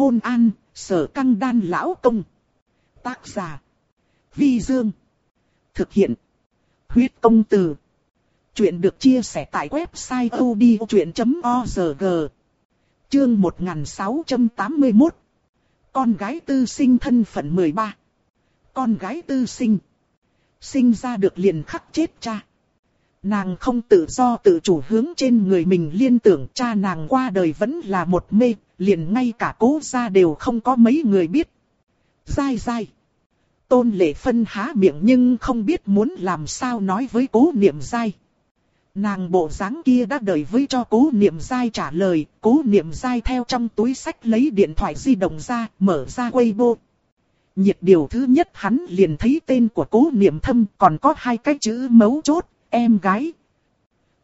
Hôn an, sở căng đan lão công. Tác giả. Vi Dương. Thực hiện. Huyết công từ. Chuyện được chia sẻ tại website odchuyện.org. Chương 1681. Con gái tư sinh thân phận 13. Con gái tư sinh. Sinh ra được liền khắc chết cha. Nàng không tự do tự chủ hướng trên người mình liên tưởng cha nàng qua đời vẫn là một mê, liền ngay cả cố gia đều không có mấy người biết. Dai dai. Tôn lệ phân há miệng nhưng không biết muốn làm sao nói với cố niệm dai. Nàng bộ dáng kia đã đợi với cho cố niệm dai trả lời, cố niệm dai theo trong túi sách lấy điện thoại di động ra, mở ra Weibo. Nhiệt điều thứ nhất hắn liền thấy tên của cố niệm thâm còn có hai cái chữ mấu chốt, em gái.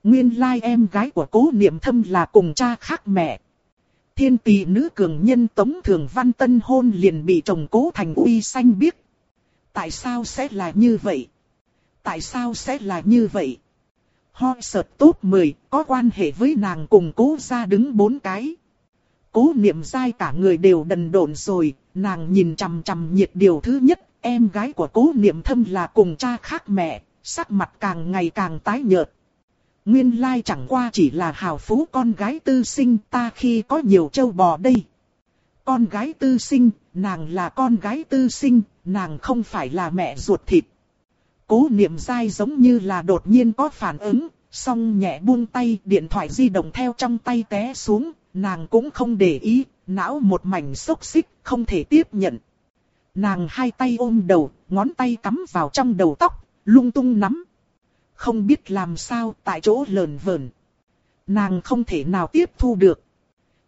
Nguyên lai like em gái của cố niệm thâm là cùng cha khác mẹ. Thiên tỷ nữ cường nhân Tống Thường Văn Tân hôn liền bị chồng cố thành uy xanh biết. Tại sao sẽ là như vậy? Tại sao sẽ là như vậy? Ho sợt tốt 10, có quan hệ với nàng cùng cố ra đứng bốn cái. Cố niệm dai cả người đều đần độn rồi, nàng nhìn chằm chằm nhiệt điều thứ nhất, em gái của cố niệm thâm là cùng cha khác mẹ, sắc mặt càng ngày càng tái nhợt. Nguyên lai chẳng qua chỉ là hào phú con gái tư sinh ta khi có nhiều châu bò đây. Con gái tư sinh, nàng là con gái tư sinh, nàng không phải là mẹ ruột thịt. Cố niệm dai giống như là đột nhiên có phản ứng, song nhẹ buông tay điện thoại di động theo trong tay té xuống, nàng cũng không để ý, não một mảnh xốc xích, không thể tiếp nhận. Nàng hai tay ôm đầu, ngón tay cắm vào trong đầu tóc, lung tung nắm. Không biết làm sao tại chỗ lờn vờn. Nàng không thể nào tiếp thu được.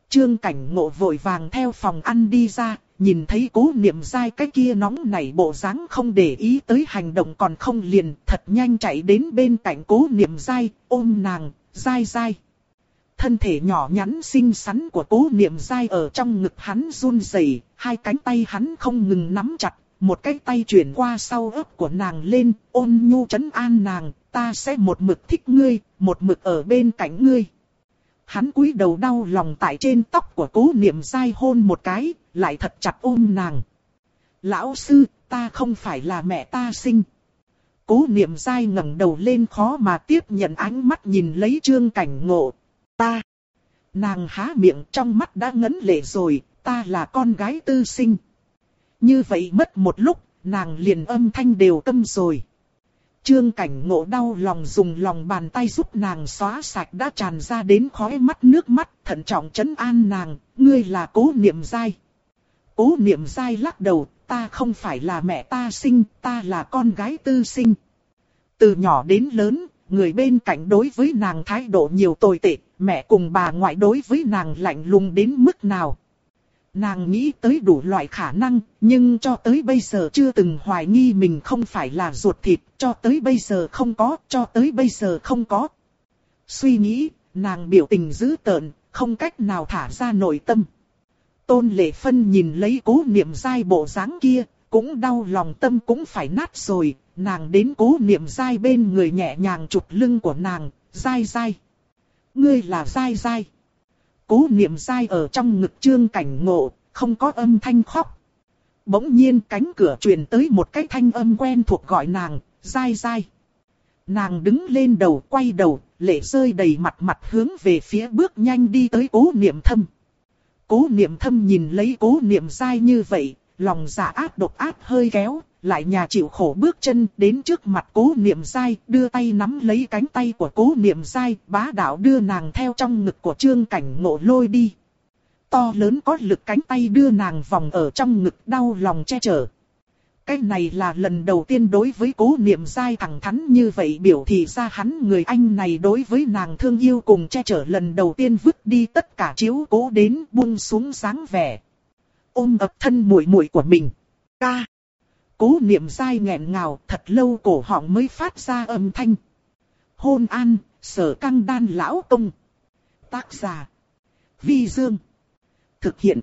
Trương cảnh ngộ vội vàng theo phòng ăn đi ra, nhìn thấy cố niệm dai cái kia nóng nảy bộ dáng không để ý tới hành động còn không liền, thật nhanh chạy đến bên cạnh cố niệm dai, ôm nàng, dai dai. Thân thể nhỏ nhắn xinh xắn của cố niệm dai ở trong ngực hắn run rẩy, hai cánh tay hắn không ngừng nắm chặt, một cái tay chuyển qua sau ớt của nàng lên, ôn nhu chấn an nàng, ta sẽ một mực thích ngươi, một mực ở bên cạnh ngươi. Hắn cúi đầu đau lòng tại trên tóc của cố niệm dai hôn một cái, lại thật chặt ôm nàng. Lão sư, ta không phải là mẹ ta sinh. Cố niệm dai ngẩng đầu lên khó mà tiếp nhận ánh mắt nhìn lấy trương cảnh ngộ. Ta. Nàng há miệng trong mắt đã ngấn lệ rồi, ta là con gái tư sinh. Như vậy mất một lúc, nàng liền âm thanh đều tâm rồi. Trương cảnh ngộ đau lòng dùng lòng bàn tay giúp nàng xóa sạch đã tràn ra đến khóe mắt nước mắt, thận trọng chấn an nàng, ngươi là cố niệm dai. Cố niệm dai lắc đầu, ta không phải là mẹ ta sinh, ta là con gái tư sinh. Từ nhỏ đến lớn, người bên cạnh đối với nàng thái độ nhiều tồi tệ, mẹ cùng bà ngoại đối với nàng lạnh lùng đến mức nào. Nàng nghĩ tới đủ loại khả năng, nhưng cho tới bây giờ chưa từng hoài nghi mình không phải là ruột thịt, cho tới bây giờ không có, cho tới bây giờ không có. Suy nghĩ, nàng biểu tình dữ tợn, không cách nào thả ra nội tâm. Tôn Lệ Phân nhìn lấy cố niệm dai bộ dáng kia, cũng đau lòng tâm cũng phải nát rồi, nàng đến cố niệm dai bên người nhẹ nhàng chụp lưng của nàng, dai dai. Ngươi là dai dai. Cố niệm dai ở trong ngực trương cảnh ngộ, không có âm thanh khóc. Bỗng nhiên cánh cửa truyền tới một cái thanh âm quen thuộc gọi nàng, dai dai. Nàng đứng lên đầu quay đầu, lệ rơi đầy mặt mặt hướng về phía bước nhanh đi tới cố niệm thâm. Cố niệm thâm nhìn lấy cố niệm dai như vậy, lòng dạ giả ác độc ác hơi kéo, lại nhà chịu khổ bước chân đến trước mặt cố niệm dai, đưa tay nắm lấy cánh tay của cố niệm dai, bá đạo đưa nàng theo trong ngực của trương cảnh ngộ lôi đi. To lớn có lực cánh tay đưa nàng vòng ở trong ngực đau lòng che chở. Cái này là lần đầu tiên đối với cố niệm dai thẳng thắn như vậy biểu thị ra hắn người anh này đối với nàng thương yêu cùng che chở lần đầu tiên vứt đi tất cả chiếu cố đến buông xuống dáng vẻ. Ôm ập thân muội muội của mình. Ca. Cố niệm dai nghẹn ngào thật lâu cổ họng mới phát ra âm thanh. Hôn an, sở căng đan lão công. Tác giả. Vi Dương. Thực hiện.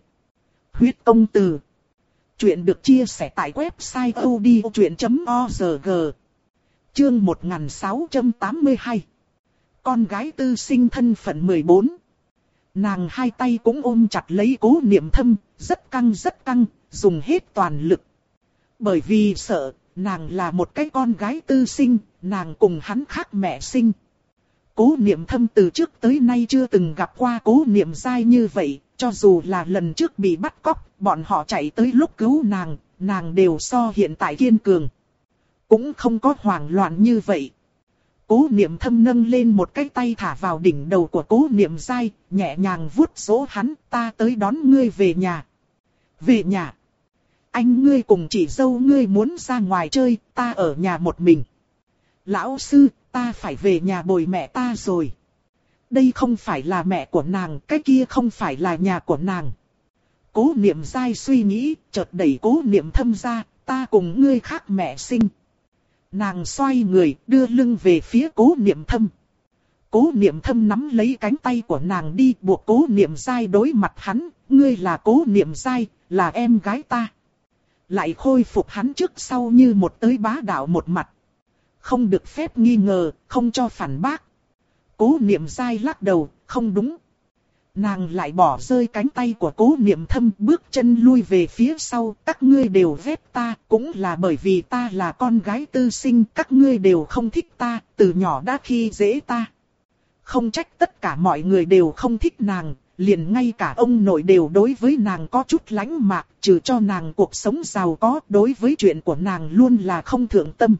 Huyết công từ. Chuyện được chia sẻ tại website odchuyện.org. Chương 1682. Con gái tư sinh thân phận 14. Nàng hai tay cũng ôm chặt lấy cố niệm thâm, rất căng rất căng, dùng hết toàn lực. Bởi vì sợ, nàng là một cái con gái tư sinh, nàng cùng hắn khác mẹ sinh. Cố niệm thâm từ trước tới nay chưa từng gặp qua cố niệm dai như vậy, cho dù là lần trước bị bắt cóc, bọn họ chạy tới lúc cứu nàng, nàng đều so hiện tại kiên cường. Cũng không có hoảng loạn như vậy. Cố niệm thâm nâng lên một cái tay thả vào đỉnh đầu của cố niệm dai, nhẹ nhàng vuốt số hắn, ta tới đón ngươi về nhà. Về nhà. Anh ngươi cùng chị dâu ngươi muốn ra ngoài chơi, ta ở nhà một mình. Lão sư, ta phải về nhà bồi mẹ ta rồi. Đây không phải là mẹ của nàng, cái kia không phải là nhà của nàng. Cố niệm dai suy nghĩ, chợt đẩy cố niệm thâm ra, ta cùng ngươi khác mẹ sinh. Nàng xoay người, đưa lưng về phía cố niệm thâm. Cố niệm thâm nắm lấy cánh tay của nàng đi buộc cố niệm dai đối mặt hắn, ngươi là cố niệm dai, là em gái ta. Lại khôi phục hắn trước sau như một tới bá đạo một mặt. Không được phép nghi ngờ, không cho phản bác. Cố niệm dai lắc đầu, không đúng. Nàng lại bỏ rơi cánh tay của cố niệm thâm bước chân lui về phía sau. Các ngươi đều ghét ta, cũng là bởi vì ta là con gái tư sinh. Các ngươi đều không thích ta, từ nhỏ đã khi dễ ta. Không trách tất cả mọi người đều không thích nàng, liền ngay cả ông nội đều đối với nàng có chút lánh mạc, trừ cho nàng cuộc sống giàu có, đối với chuyện của nàng luôn là không thượng tâm.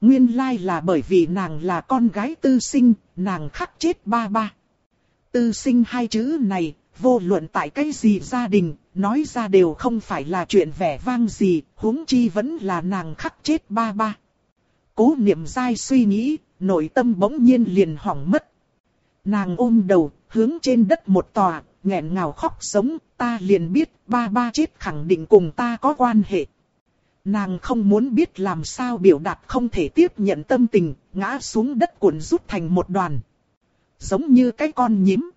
Nguyên lai là bởi vì nàng là con gái tư sinh, nàng khắc chết ba ba. Tư sinh hai chữ này, vô luận tại cái gì gia đình, nói ra đều không phải là chuyện vẻ vang gì, huống chi vẫn là nàng khắc chết ba ba. Cố niệm dai suy nghĩ, nội tâm bỗng nhiên liền hỏng mất. Nàng ôm đầu, hướng trên đất một tòa, nghẹn ngào khóc sống, ta liền biết ba ba chết khẳng định cùng ta có quan hệ. Nàng không muốn biết làm sao biểu đạt không thể tiếp nhận tâm tình, ngã xuống đất cuộn rút thành một đoàn. Giống như cái con nhím.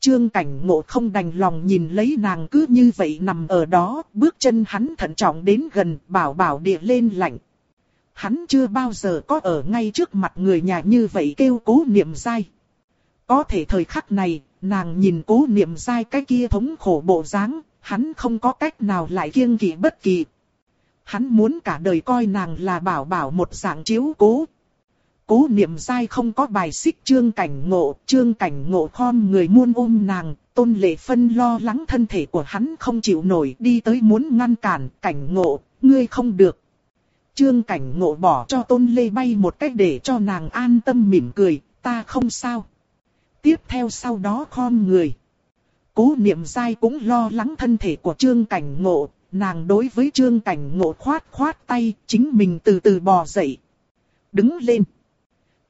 Trương cảnh ngộ không đành lòng nhìn lấy nàng cứ như vậy nằm ở đó, bước chân hắn thận trọng đến gần, bảo bảo địa lên lạnh. Hắn chưa bao giờ có ở ngay trước mặt người nhà như vậy kêu cố niệm dai. Có thể thời khắc này, nàng nhìn cố niệm dai cái kia thống khổ bộ dáng, hắn không có cách nào lại kiêng kỵ bất kỳ. Hắn muốn cả đời coi nàng là bảo bảo một dạng chiếu cố. Cố niệm dai không có bài xích trương cảnh ngộ, trương cảnh ngộ khom người muôn ôm nàng, tôn lệ phân lo lắng thân thể của hắn không chịu nổi đi tới muốn ngăn cản, cảnh ngộ, ngươi không được. Trương cảnh ngộ bỏ cho tôn lê bay một cách để cho nàng an tâm mỉm cười, ta không sao. Tiếp theo sau đó khom người. Cố niệm dai cũng lo lắng thân thể của trương cảnh ngộ, nàng đối với trương cảnh ngộ khoát khoát tay, chính mình từ từ bò dậy. Đứng lên.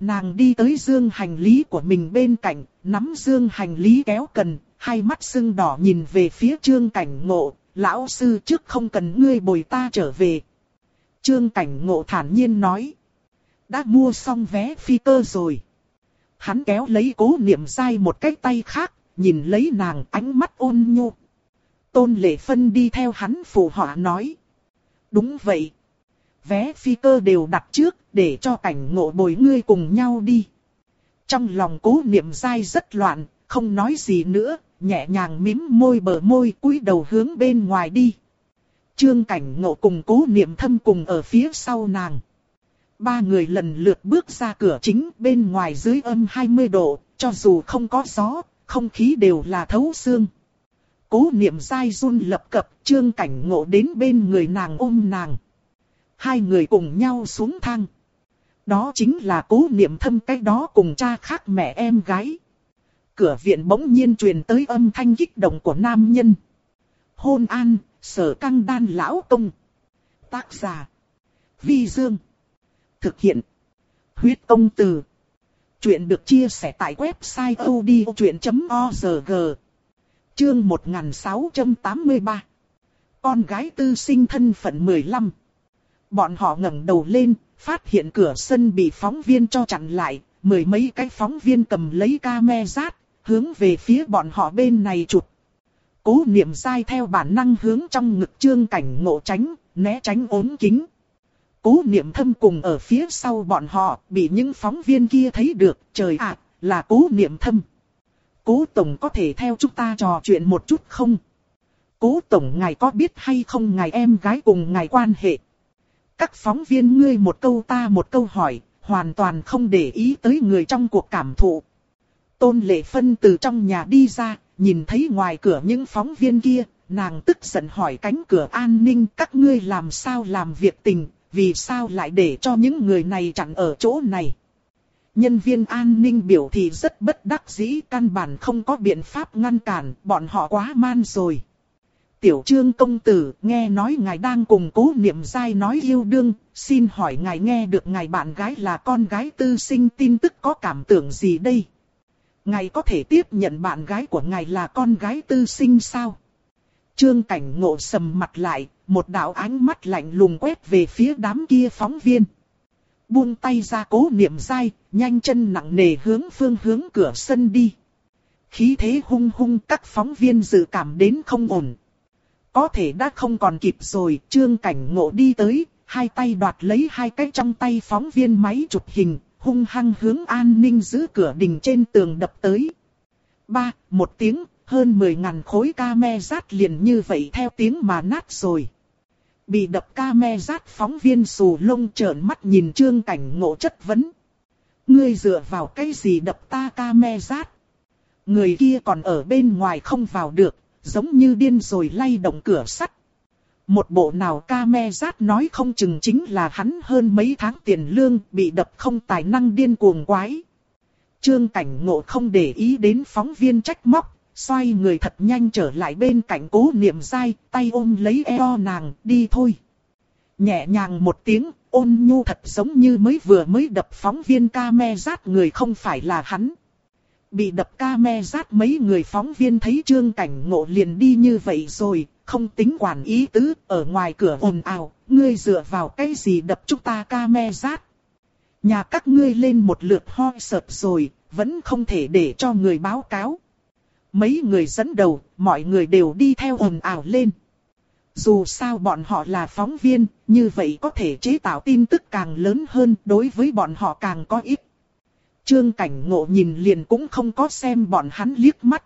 Nàng đi tới dương hành lý của mình bên cạnh, nắm dương hành lý kéo cần, hai mắt sưng đỏ nhìn về phía trương cảnh ngộ, lão sư trước không cần ngươi bồi ta trở về. Trương cảnh ngộ thản nhiên nói. Đã mua xong vé phi cơ rồi. Hắn kéo lấy cố niệm dai một cái tay khác, nhìn lấy nàng ánh mắt ôn nhu. Tôn Lệ Phân đi theo hắn phụ họa nói. Đúng vậy. Vé phi cơ đều đặt trước, để cho cảnh ngộ bồi ngươi cùng nhau đi. Trong lòng cố niệm dai rất loạn, không nói gì nữa, nhẹ nhàng mím môi bờ môi cúi đầu hướng bên ngoài đi. Trương cảnh ngộ cùng cố niệm thâm cùng ở phía sau nàng. Ba người lần lượt bước ra cửa chính bên ngoài dưới âm 20 độ, cho dù không có gió, không khí đều là thấu xương. Cố niệm dai run lập cập, trương cảnh ngộ đến bên người nàng ôm nàng. Hai người cùng nhau xuống thang. Đó chính là cố niệm thâm cái đó cùng cha khác mẹ em gái. Cửa viện bỗng nhiên truyền tới âm thanh kích động của nam nhân. Hôn an, sở căng đan lão công. Tác giả. Vi Dương. Thực hiện. Huyết công từ. Chuyện được chia sẻ tại website odchuyện.org. Chương 1683. Con gái tư sinh thân phận 15. Bọn họ ngẩng đầu lên, phát hiện cửa sân bị phóng viên cho chặn lại, mười mấy cái phóng viên cầm lấy ca me rát, hướng về phía bọn họ bên này chụp. Cố niệm sai theo bản năng hướng trong ngực trương cảnh ngộ tránh, né tránh ốm kính. Cố niệm thâm cùng ở phía sau bọn họ, bị những phóng viên kia thấy được, trời ạ, là cố niệm thâm. cố tổng có thể theo chúng ta trò chuyện một chút không? Cố tổng ngài có biết hay không ngài em gái cùng ngài quan hệ? Các phóng viên ngươi một câu ta một câu hỏi, hoàn toàn không để ý tới người trong cuộc cảm thụ. Tôn Lệ Phân từ trong nhà đi ra, nhìn thấy ngoài cửa những phóng viên kia, nàng tức giận hỏi cánh cửa an ninh các ngươi làm sao làm việc tình, vì sao lại để cho những người này chặn ở chỗ này. Nhân viên an ninh biểu thị rất bất đắc dĩ căn bản không có biện pháp ngăn cản, bọn họ quá man rồi. Tiểu trương công tử, nghe nói ngài đang cùng cố niệm dai nói yêu đương, xin hỏi ngài nghe được ngài bạn gái là con gái tư sinh tin tức có cảm tưởng gì đây? Ngài có thể tiếp nhận bạn gái của ngài là con gái tư sinh sao? Trương cảnh ngộ sầm mặt lại, một đạo ánh mắt lạnh lùng quét về phía đám kia phóng viên. Buông tay ra cố niệm dai, nhanh chân nặng nề hướng phương hướng cửa sân đi. Khí thế hung hung các phóng viên dự cảm đến không ổn. Có thể đã không còn kịp rồi, trương cảnh ngộ đi tới, hai tay đoạt lấy hai cái trong tay phóng viên máy chụp hình, hung hăng hướng an ninh giữ cửa đình trên tường đập tới. Ba, một tiếng, hơn 10 ngàn khối ca me rát liền như vậy theo tiếng mà nát rồi. Bị đập ca me rát phóng viên xù lông trợn mắt nhìn trương cảnh ngộ chất vấn. Ngươi dựa vào cái gì đập ta ca me rát? Người kia còn ở bên ngoài không vào được, giống như điên rồi lay động cửa sắt. Một bộ nào ca me rát nói không chừng chính là hắn hơn mấy tháng tiền lương bị đập không tài năng điên cuồng quái. Trương cảnh ngộ không để ý đến phóng viên trách móc, xoay người thật nhanh trở lại bên cạnh cố niệm dai, tay ôm lấy eo nàng, đi thôi. Nhẹ nhàng một tiếng, ôn nhu thật giống như mới vừa mới đập phóng viên ca me rát người không phải là hắn. Bị đập ca me rát mấy người phóng viên thấy trương cảnh ngộ liền đi như vậy rồi, không tính quản ý tứ, ở ngoài cửa ồn ào, ngươi dựa vào cái gì đập chúng ta ca me rát. Nhà các ngươi lên một lượt ho sợp rồi, vẫn không thể để cho người báo cáo. Mấy người dẫn đầu, mọi người đều đi theo ồn ào lên. Dù sao bọn họ là phóng viên, như vậy có thể chế tạo tin tức càng lớn hơn, đối với bọn họ càng có ích. Trương cảnh ngộ nhìn liền cũng không có xem bọn hắn liếc mắt.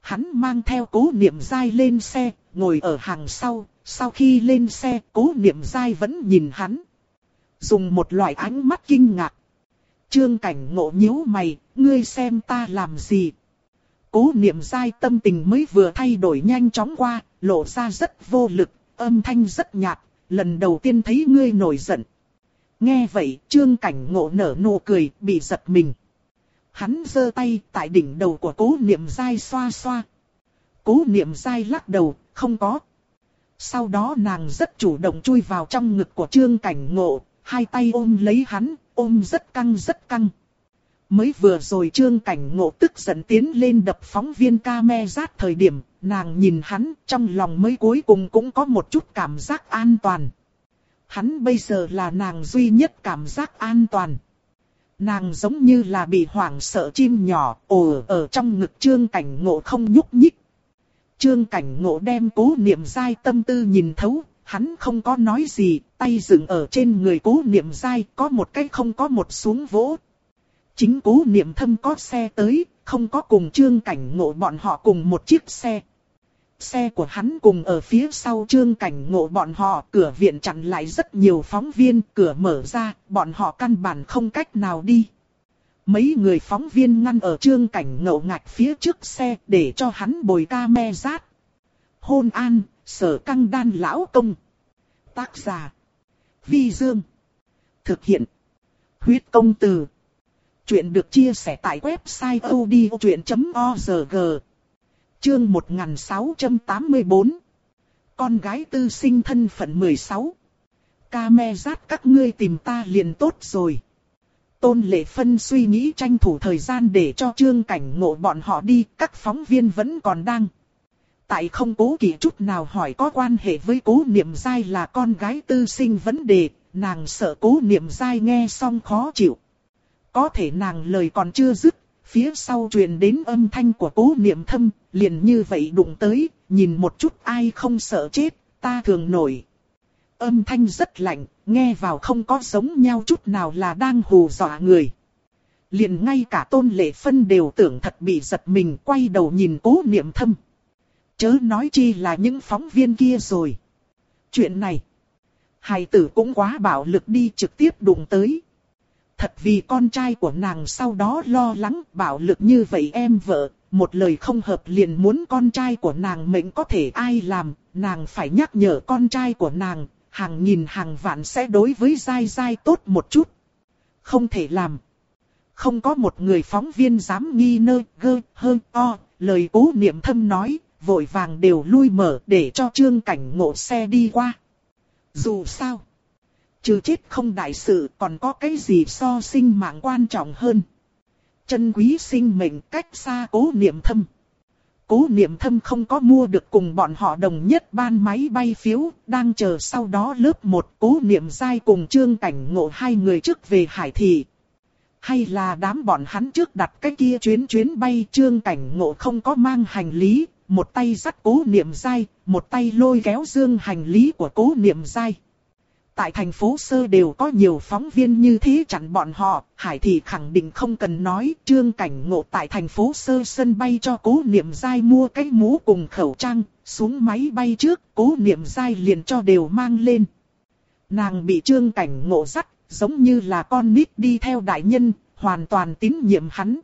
Hắn mang theo cố niệm dai lên xe, ngồi ở hàng sau, sau khi lên xe cố niệm dai vẫn nhìn hắn. Dùng một loại ánh mắt kinh ngạc. Trương cảnh ngộ nhíu mày, ngươi xem ta làm gì. Cố niệm dai tâm tình mới vừa thay đổi nhanh chóng qua, lộ ra rất vô lực, âm thanh rất nhạt, lần đầu tiên thấy ngươi nổi giận. Nghe vậy, trương cảnh ngộ nở nụ cười, bị giật mình. Hắn giơ tay tại đỉnh đầu của cố niệm dai xoa xoa. Cố niệm dai lắc đầu, không có. Sau đó nàng rất chủ động chui vào trong ngực của trương cảnh ngộ, hai tay ôm lấy hắn, ôm rất căng rất căng. Mới vừa rồi trương cảnh ngộ tức giận tiến lên đập phóng viên ca me rát thời điểm, nàng nhìn hắn trong lòng mới cuối cùng cũng có một chút cảm giác an toàn. Hắn bây giờ là nàng duy nhất cảm giác an toàn. Nàng giống như là bị hoảng sợ chim nhỏ, ồ ở trong ngực trương cảnh ngộ không nhúc nhích. Trương cảnh ngộ đem cố niệm dai tâm tư nhìn thấu, hắn không có nói gì, tay dựng ở trên người cố niệm dai có một cái không có một xuống vỗ. Chính cố niệm thâm có xe tới, không có cùng trương cảnh ngộ bọn họ cùng một chiếc xe. Xe của hắn cùng ở phía sau trương cảnh ngộ bọn họ, cửa viện chặn lại rất nhiều phóng viên, cửa mở ra, bọn họ căn bản không cách nào đi. Mấy người phóng viên ngăn ở trương cảnh ngộ ngạch phía trước xe để cho hắn bồi ca me rát. Hôn an, sở căng đan lão công. Tác giả. Vi Dương. Thực hiện. Huyết công từ. Chuyện được chia sẻ tại website odchuyện.org. Chương 1684. Con gái tư sinh thân phận 16. Ca me rát các ngươi tìm ta liền tốt rồi. Tôn Lệ Phân suy nghĩ tranh thủ thời gian để cho trương cảnh ngộ bọn họ đi, các phóng viên vẫn còn đang. Tại không cố kỳ chút nào hỏi có quan hệ với cố niệm dai là con gái tư sinh vấn đề, nàng sợ cố niệm dai nghe xong khó chịu. Có thể nàng lời còn chưa dứt, phía sau truyền đến âm thanh của cố niệm thâm, liền như vậy đụng tới, nhìn một chút ai không sợ chết, ta thường nổi. Âm thanh rất lạnh, nghe vào không có giống nhau chút nào là đang hù dọa người. Liền ngay cả tôn lệ phân đều tưởng thật bị giật mình quay đầu nhìn cố niệm thâm. Chớ nói chi là những phóng viên kia rồi. Chuyện này, hài tử cũng quá bạo lực đi trực tiếp đụng tới. Thật vì con trai của nàng sau đó lo lắng bạo lực như vậy em vợ, một lời không hợp liền muốn con trai của nàng mệnh có thể ai làm, nàng phải nhắc nhở con trai của nàng, hàng nghìn hàng vạn sẽ đối với dai dai tốt một chút. Không thể làm. Không có một người phóng viên dám nghi nơ, gơ, hơn, o, lời cố niệm thâm nói, vội vàng đều lui mở để cho trương cảnh ngộ xe đi qua. Dù sao, trừ chết không đại sự còn có cái gì so sinh mạng quan trọng hơn. Chân quý sinh mệnh cách xa cố niệm thâm. Cố niệm thâm không có mua được cùng bọn họ đồng nhất ban máy bay phiếu, đang chờ sau đó lớp một cố niệm dai cùng trương cảnh ngộ hai người trước về hải thị. Hay là đám bọn hắn trước đặt cái kia chuyến chuyến bay trương cảnh ngộ không có mang hành lý, một tay dắt cố niệm dai, một tay lôi kéo dương hành lý của cố niệm dai. Tại thành phố Sơ đều có nhiều phóng viên như thế chặn bọn họ, Hải thì khẳng định không cần nói, trương cảnh ngộ tại thành phố Sơ sân bay cho cố niệm dai mua cái mũ cùng khẩu trang, xuống máy bay trước, cố niệm dai liền cho đều mang lên. Nàng bị trương cảnh ngộ dắt, giống như là con nít đi theo đại nhân, hoàn toàn tín nhiệm hắn.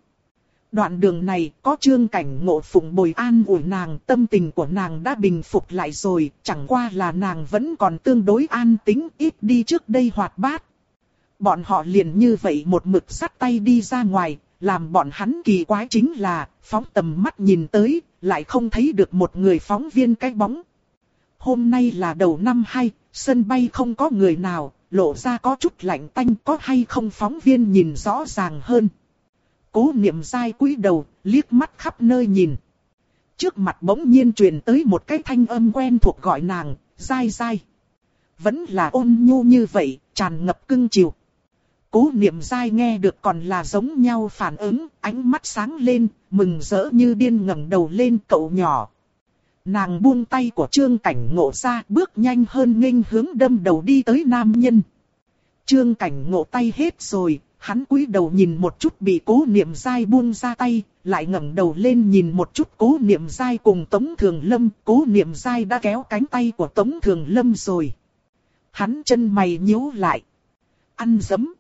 Đoạn đường này có trương cảnh ngộ phụng bồi an ủi nàng, tâm tình của nàng đã bình phục lại rồi, chẳng qua là nàng vẫn còn tương đối an tính, ít đi trước đây hoạt bát. Bọn họ liền như vậy một mực sắt tay đi ra ngoài, làm bọn hắn kỳ quái chính là, phóng tầm mắt nhìn tới, lại không thấy được một người phóng viên cái bóng. Hôm nay là đầu năm hay, sân bay không có người nào, lộ ra có chút lạnh tanh có hay không phóng viên nhìn rõ ràng hơn. Cố niệm dai cúi đầu, liếc mắt khắp nơi nhìn. Trước mặt bỗng nhiên truyền tới một cái thanh âm quen thuộc gọi nàng, dai dai. Vẫn là ôn nhu như vậy, tràn ngập cưng chiều. Cố niệm dai nghe được còn là giống nhau phản ứng, ánh mắt sáng lên, mừng rỡ như điên ngẩng đầu lên cậu nhỏ. Nàng buông tay của trương cảnh ngộ ra, bước nhanh hơn nghênh hướng đâm đầu đi tới nam nhân. Trương cảnh ngộ tay hết rồi, hắn cúi đầu nhìn một chút bị cố niệm dai buông ra tay, lại ngẩng đầu lên nhìn một chút cố niệm dai cùng Tống Thường Lâm, cố niệm dai đã kéo cánh tay của Tống Thường Lâm rồi. Hắn chân mày nhíu lại. Ăn dấm.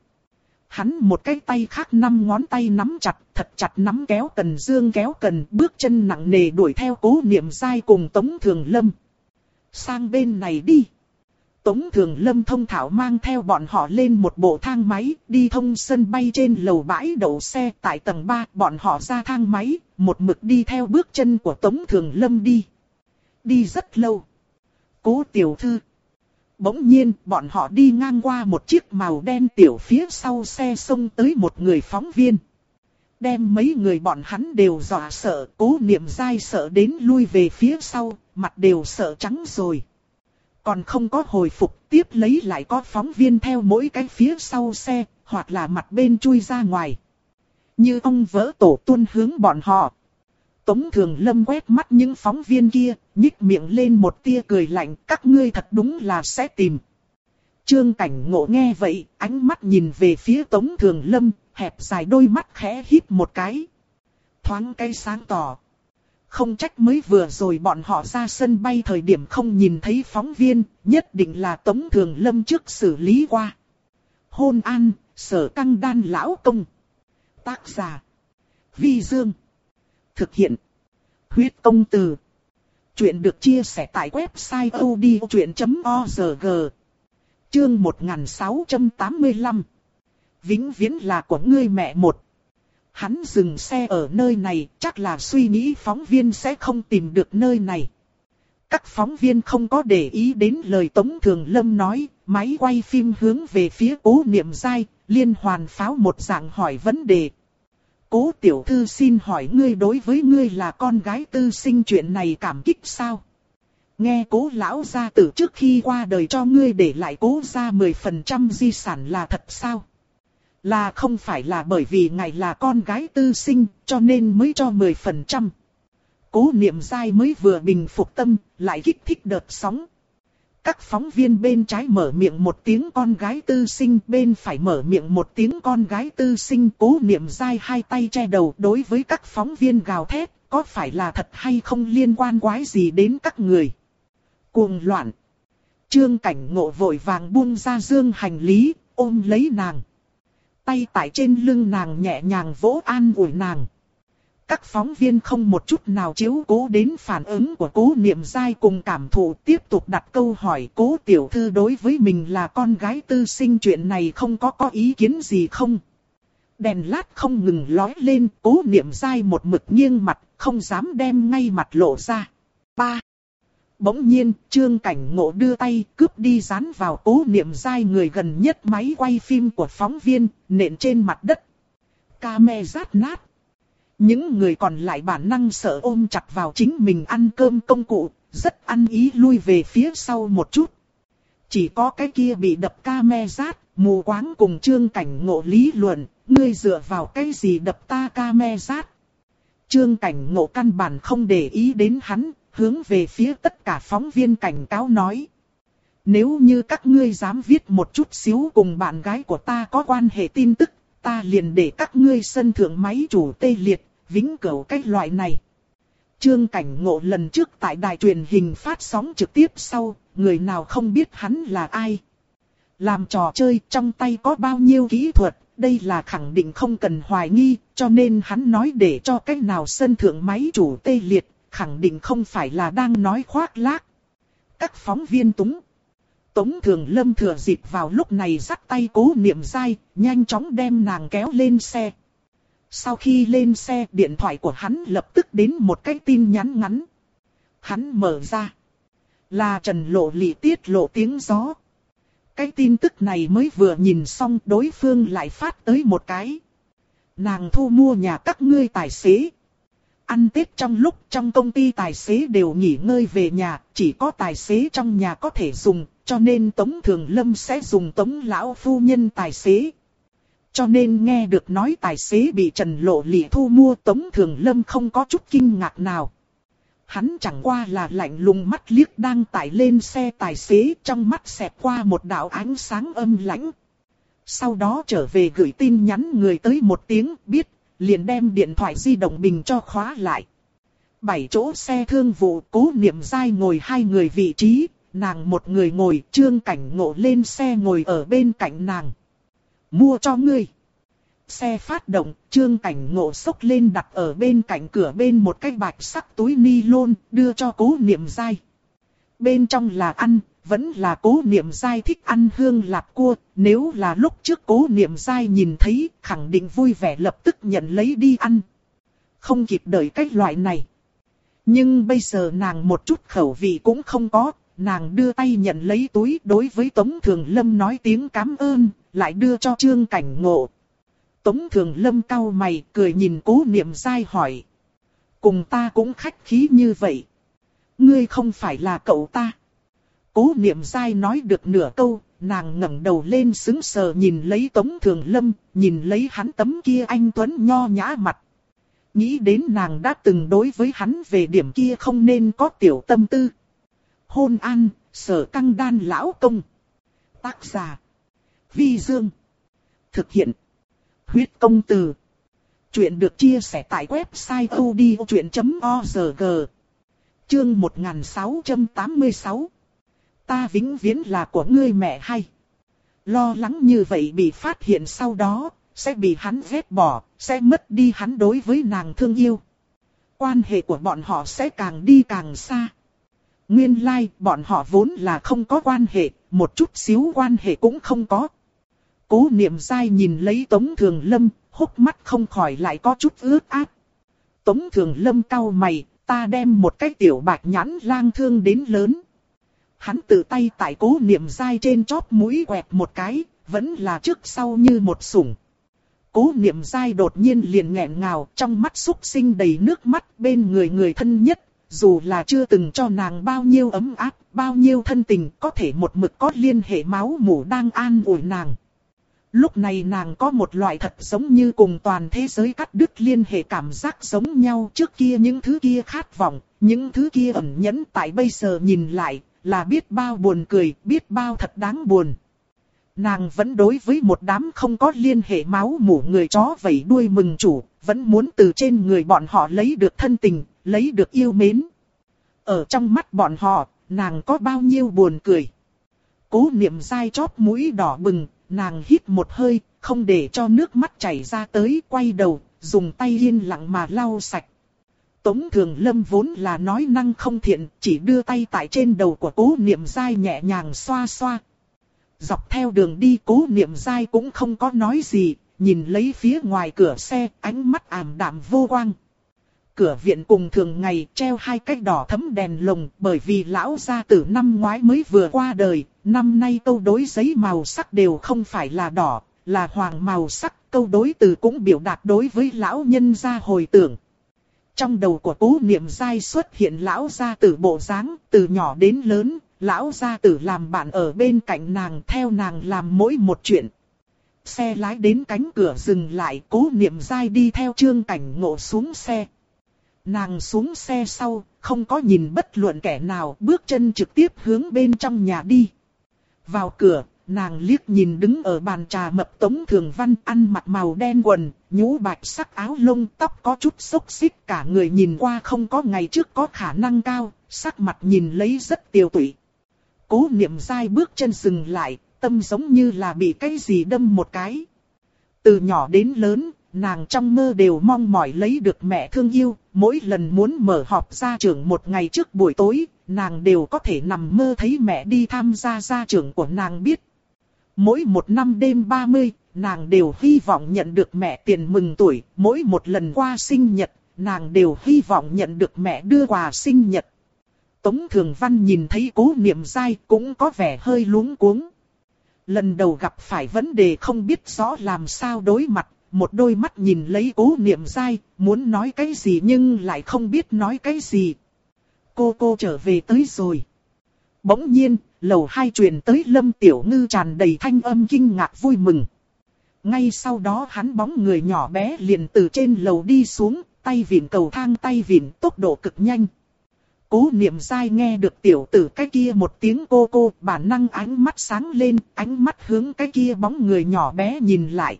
Hắn một cái tay khác năm ngón tay nắm chặt, thật chặt nắm kéo cần dương kéo cần, bước chân nặng nề đuổi theo cố niệm dai cùng Tống Thường Lâm. Sang bên này đi. Tống Thường Lâm thông thảo mang theo bọn họ lên một bộ thang máy, đi thông sân bay trên lầu bãi đậu xe tại tầng 3, bọn họ ra thang máy, một mực đi theo bước chân của Tống Thường Lâm đi. Đi rất lâu. Cố tiểu thư. Bỗng nhiên, bọn họ đi ngang qua một chiếc màu đen tiểu phía sau xe xông tới một người phóng viên. Đem mấy người bọn hắn đều dọa sợ, cố niệm dai sợ đến lui về phía sau, mặt đều sợ trắng rồi. Còn không có hồi phục tiếp lấy lại có phóng viên theo mỗi cái phía sau xe, hoặc là mặt bên chui ra ngoài. Như ông vỡ tổ tuôn hướng bọn họ. Tống Thường Lâm quét mắt những phóng viên kia, nhích miệng lên một tia cười lạnh, các ngươi thật đúng là sẽ tìm. Trương Cảnh Ngộ nghe vậy, ánh mắt nhìn về phía Tống Thường Lâm, hẹp dài đôi mắt khẽ híp một cái. Thoáng cây sáng tỏ. Không trách mới vừa rồi bọn họ ra sân bay thời điểm không nhìn thấy phóng viên, nhất định là Tống Thường Lâm trước xử lý qua. Hôn an, sở căng đan lão công. Tác giả. Vi Dương. Thực hiện. Huyết công từ. Chuyện được chia sẻ tại website odchuyện.org. Chương 1685. Vĩnh viễn là của ngươi mẹ một. Hắn dừng xe ở nơi này, chắc là suy nghĩ phóng viên sẽ không tìm được nơi này. Các phóng viên không có để ý đến lời Tống Thường Lâm nói, máy quay phim hướng về phía cố niệm dai, liên hoàn pháo một dạng hỏi vấn đề. Cố tiểu thư xin hỏi ngươi đối với ngươi là con gái tư sinh chuyện này cảm kích sao? Nghe cố lão gia tử trước khi qua đời cho ngươi để lại cố gia 10% di sản là thật sao? Là không phải là bởi vì ngài là con gái tư sinh, cho nên mới cho 10%. Cố niệm dai mới vừa bình phục tâm, lại kích thích đợt sóng. Các phóng viên bên trái mở miệng một tiếng con gái tư sinh, bên phải mở miệng một tiếng con gái tư sinh cố niệm dai hai tay che đầu đối với các phóng viên gào thét, có phải là thật hay không liên quan quái gì đến các người. Cuồng loạn. Trương cảnh ngộ vội vàng buông ra dương hành lý, ôm lấy nàng. Tay tại trên lưng nàng nhẹ nhàng vỗ an ủi nàng. Các phóng viên không một chút nào chiếu cố đến phản ứng của cố niệm dai cùng cảm thụ tiếp tục đặt câu hỏi cố tiểu thư đối với mình là con gái tư sinh chuyện này không có có ý kiến gì không. Đèn lát không ngừng lói lên, cố niệm dai một mực nghiêng mặt, không dám đem ngay mặt lộ ra. ba Bỗng nhiên, trương cảnh ngộ đưa tay cướp đi dán vào cố niệm dai người gần nhất máy quay phim của phóng viên, nện trên mặt đất. Ca me rát nát. Những người còn lại bản năng sợ ôm chặt vào chính mình ăn cơm công cụ, rất ăn ý lui về phía sau một chút. Chỉ có cái kia bị đập ca me rát, mù quáng cùng trương cảnh ngộ lý luận, ngươi dựa vào cái gì đập ta ca me rát. Trương cảnh ngộ căn bản không để ý đến hắn, hướng về phía tất cả phóng viên cảnh cáo nói. Nếu như các ngươi dám viết một chút xíu cùng bạn gái của ta có quan hệ tin tức, ta liền để các ngươi sân thượng máy chủ tê liệt, vĩnh cửu cách loại này. Trương Cảnh Ngộ lần trước tại đài truyền hình phát sóng trực tiếp sau, người nào không biết hắn là ai. Làm trò chơi trong tay có bao nhiêu kỹ thuật, đây là khẳng định không cần hoài nghi, cho nên hắn nói để cho cách nào sân thượng máy chủ tê liệt, khẳng định không phải là đang nói khoác lác. Các phóng viên túng. Tống Thường Lâm thừa dịp vào lúc này dắt tay cố niệm dai, nhanh chóng đem nàng kéo lên xe. Sau khi lên xe, điện thoại của hắn lập tức đến một cái tin nhắn ngắn. Hắn mở ra. Là Trần Lộ Lị tiết lộ tiếng gió. Cái tin tức này mới vừa nhìn xong đối phương lại phát tới một cái. Nàng thu mua nhà các ngươi tài xế. Ăn Tết trong lúc trong công ty tài xế đều nghỉ ngơi về nhà, chỉ có tài xế trong nhà có thể dùng, cho nên Tống Thường Lâm sẽ dùng Tống Lão Phu Nhân tài xế. Cho nên nghe được nói tài xế bị Trần Lộ Lị thu mua Tống Thường Lâm không có chút kinh ngạc nào. Hắn chẳng qua là lạnh lùng mắt liếc đang tải lên xe tài xế trong mắt xẹt qua một đạo ánh sáng âm lãnh. Sau đó trở về gửi tin nhắn người tới một tiếng biết, liền đem điện thoại di động bình cho khóa lại. Bảy chỗ xe thương vụ cố niệm dai ngồi hai người vị trí, nàng một người ngồi trương cảnh ngộ lên xe ngồi ở bên cạnh nàng. Mua cho ngươi. Xe phát động, trương cảnh ngộ sốc lên đặt ở bên cạnh cửa bên một cái bạch sắc túi ni lôn, đưa cho cố niệm dai. Bên trong là ăn, vẫn là cố niệm dai thích ăn hương lạp cua, nếu là lúc trước cố niệm dai nhìn thấy, khẳng định vui vẻ lập tức nhận lấy đi ăn. Không kịp đợi cái loại này. Nhưng bây giờ nàng một chút khẩu vị cũng không có, nàng đưa tay nhận lấy túi đối với Tống Thường Lâm nói tiếng cảm ơn, lại đưa cho Trương Cảnh Ngộ. Tống Thường Lâm cau mày cười nhìn cố niệm dai hỏi. Cùng ta cũng khách khí như vậy. Ngươi không phải là cậu ta. Cố niệm dai nói được nửa câu, nàng ngẩng đầu lên sững sờ nhìn lấy Tống Thường Lâm, nhìn lấy hắn tấm kia anh Tuấn nho nhã mặt. Nghĩ đến nàng đã từng đối với hắn về điểm kia không nên có tiểu tâm tư. Hôn an, sở căng đan lão công. Tác giả. Vi Dương. Thực hiện. Huyết công từ. Chuyện được chia sẻ tại website odchuyện.org. Chương 1686. Ta vĩnh viễn là của ngươi mẹ hay. Lo lắng như vậy bị phát hiện sau đó, sẽ bị hắn ghét bỏ, sẽ mất đi hắn đối với nàng thương yêu. Quan hệ của bọn họ sẽ càng đi càng xa. Nguyên lai, like, bọn họ vốn là không có quan hệ, một chút xíu quan hệ cũng không có. Cố niệm dai nhìn lấy Tống Thường Lâm, hốc mắt không khỏi lại có chút ướt át. Tống Thường Lâm cau mày, ta đem một cái tiểu bạc nhãn lang thương đến lớn. Hắn tự tay tại cố niệm dai trên chóp mũi quẹt một cái, vẫn là trước sau như một sủng. Cố niệm dai đột nhiên liền nghẹn ngào, trong mắt xúc sinh đầy nước mắt bên người người thân nhất, dù là chưa từng cho nàng bao nhiêu ấm áp, bao nhiêu thân tình, có thể một mực có liên hệ máu mủ đang an ủi nàng. Lúc này nàng có một loại thật giống như cùng toàn thế giới cắt đứt liên hệ cảm giác giống nhau trước kia những thứ kia khát vọng, những thứ kia ẩn nhẫn tại bây giờ nhìn lại, là biết bao buồn cười, biết bao thật đáng buồn. Nàng vẫn đối với một đám không có liên hệ máu mủ người chó vẫy đuôi mừng chủ, vẫn muốn từ trên người bọn họ lấy được thân tình, lấy được yêu mến. Ở trong mắt bọn họ, nàng có bao nhiêu buồn cười. Cố niệm dai chóp mũi đỏ bừng, nàng hít một hơi, không để cho nước mắt chảy ra tới, quay đầu, dùng tay yên lặng mà lau sạch. Tống Thường Lâm vốn là nói năng không thiện, chỉ đưa tay tại trên đầu của cố niệm dai nhẹ nhàng xoa xoa. Dọc theo đường đi cố niệm dai cũng không có nói gì, nhìn lấy phía ngoài cửa xe, ánh mắt ảm đạm vô quang. Cửa viện cùng thường ngày treo hai cái đỏ thấm đèn lồng bởi vì lão gia tử năm ngoái mới vừa qua đời, năm nay câu đối giấy màu sắc đều không phải là đỏ, là hoàng màu sắc, câu đối từ cũng biểu đạt đối với lão nhân gia hồi tưởng. Trong đầu của cố niệm giai xuất hiện lão gia tử bộ dáng, từ nhỏ đến lớn, lão gia tử làm bạn ở bên cạnh nàng theo nàng làm mỗi một chuyện. Xe lái đến cánh cửa dừng lại, cố niệm giai đi theo trương cảnh ngộ xuống xe. Nàng xuống xe sau, không có nhìn bất luận kẻ nào, bước chân trực tiếp hướng bên trong nhà đi. Vào cửa, nàng liếc nhìn đứng ở bàn trà mập tống thường văn ăn mặc màu đen quần, nhũ bạch sắc áo lông tóc có chút xốc xích cả người nhìn qua không có ngày trước có khả năng cao, sắc mặt nhìn lấy rất tiêu tụy. Cố niệm dai bước chân dừng lại, tâm giống như là bị cái gì đâm một cái. Từ nhỏ đến lớn, nàng trong mơ đều mong mỏi lấy được mẹ thương yêu, mỗi lần muốn mở họp gia trưởng một ngày trước buổi tối, nàng đều có thể nằm mơ thấy mẹ đi tham gia gia trưởng của nàng biết. Mỗi một năm đêm 30, nàng đều hy vọng nhận được mẹ tiền mừng tuổi, mỗi một lần qua sinh nhật, nàng đều hy vọng nhận được mẹ đưa quà sinh nhật. Tống Thường Văn nhìn thấy cố niệm dai cũng có vẻ hơi luống cuống. Lần đầu gặp phải vấn đề không biết rõ làm sao đối mặt, một đôi mắt nhìn lấy cố niệm dai, muốn nói cái gì nhưng lại không biết nói cái gì. Cô cô trở về tới rồi. Bỗng nhiên, lầu hai truyền tới Lâm Tiểu Ngư tràn đầy thanh âm kinh ngạc vui mừng. Ngay sau đó hắn bóng người nhỏ bé liền từ trên lầu đi xuống, tay vịn cầu thang tay vịn tốc độ cực nhanh. Cố niệm dai nghe được tiểu tử cái kia một tiếng cô cô, bản năng ánh mắt sáng lên, ánh mắt hướng cái kia bóng người nhỏ bé nhìn lại.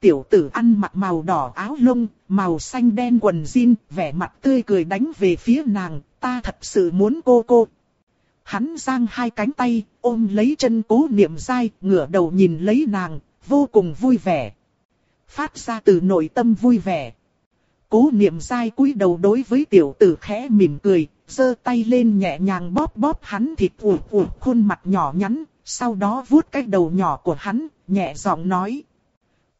Tiểu tử ăn mặc màu đỏ áo lông, màu xanh đen quần jean, vẻ mặt tươi cười đánh về phía nàng, ta thật sự muốn cô cô. Hắn giang hai cánh tay, ôm lấy chân cố niệm dai, ngửa đầu nhìn lấy nàng, vô cùng vui vẻ. Phát ra từ nội tâm vui vẻ. Cố niệm dai cúi đầu đối với tiểu tử khẽ mỉm cười, giơ tay lên nhẹ nhàng bóp bóp hắn thịt ủ ủ khuôn mặt nhỏ nhắn, sau đó vuốt cái đầu nhỏ của hắn, nhẹ giọng nói.